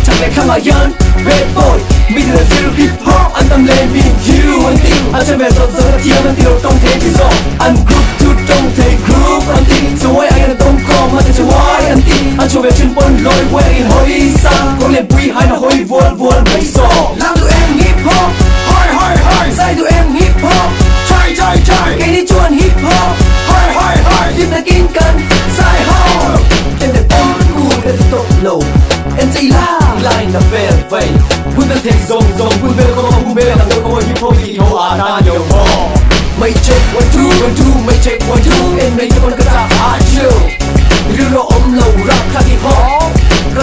강하연 Red boy 믿음의 feel hip hop 안담 랩인 you and you 아침에서 서서 뛰어난 뒤로 똥대기서 안 group to 똥대 group 안띵 좋아해 아기는 똥컴 하자 좋아해 안띵 안 좋아해 진번 너의 way 허이사 공래 부위하는 허이 월월 메이소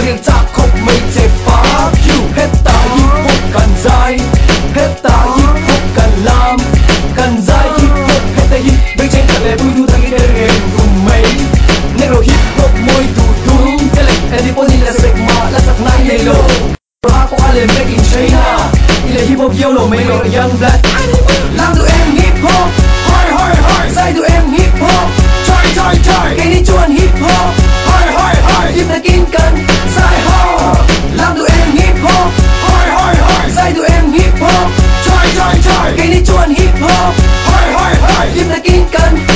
็ยังจับคบไม่เจ็บ fuck you เฮตตายิบพบกันใจเฮตตายิบพบกันลามกันใจยิบพบเฮตตายิบไม่ใช่แทะเลบุญดูทางนี้ได้เรียนรู้ไหมเนโรฮิปฮอปมวยดูดูเกล็ดแอนดี้ปนี่และเซกมาและสักนายในโลกรักของอาเลนเมกอินไชน่าอิเลฮิปฮอปเยี่ยวโลไม่โลยังแบล็ค hop try, chơi chơi Cái này hip hop Hơi hơi hơi Tìm là kín cần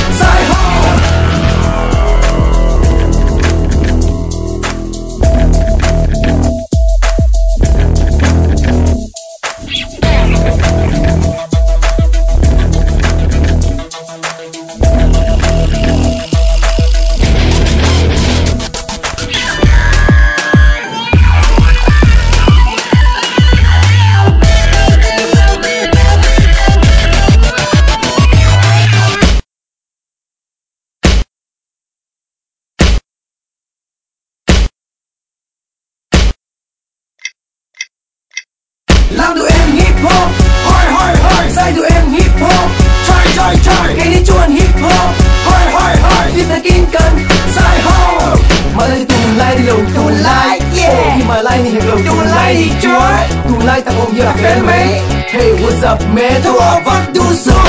Làm tụi em hip hop. Hoi hoi hoi. Dạy tụi em hip hop. Chai chai chai Cây đi chuan hip hop. Hoi hoi hoi. Hip là kinh cần Dài ho. Mà đây tụi lai đi lầu tụi lai. Yeah. Khi mà lai đi hẹp lầu tụi lai đi chói Tụi lai. Tặng ông giờ fan mấy. Hey what's up man ở vắt đu số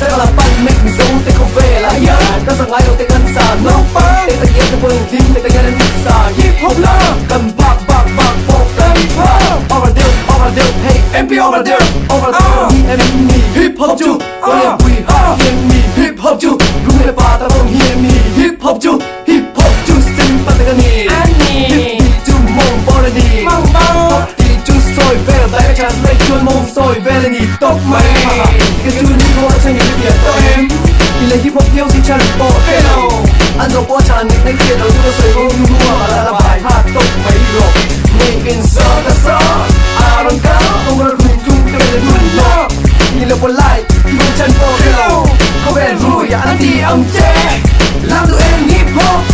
Chắc là make me so Tê không về là nhớ Các sang ai đâu tê ngân xa No fun Tê ta nhớ tê vâng tim Tê ta nhớ đến xa money Guess you need more than you get for him 你的 hip hop 要是唱不 hello 按照我唱你的节奏，这个水果用多嘛，那那排哈都没有。Me in so the sauce, I don't care，都跟着滚动，跟着滚动。你的不来，你的唱不 hello，口味如呀，安迪 I'm Jack，浪子 and hip hop。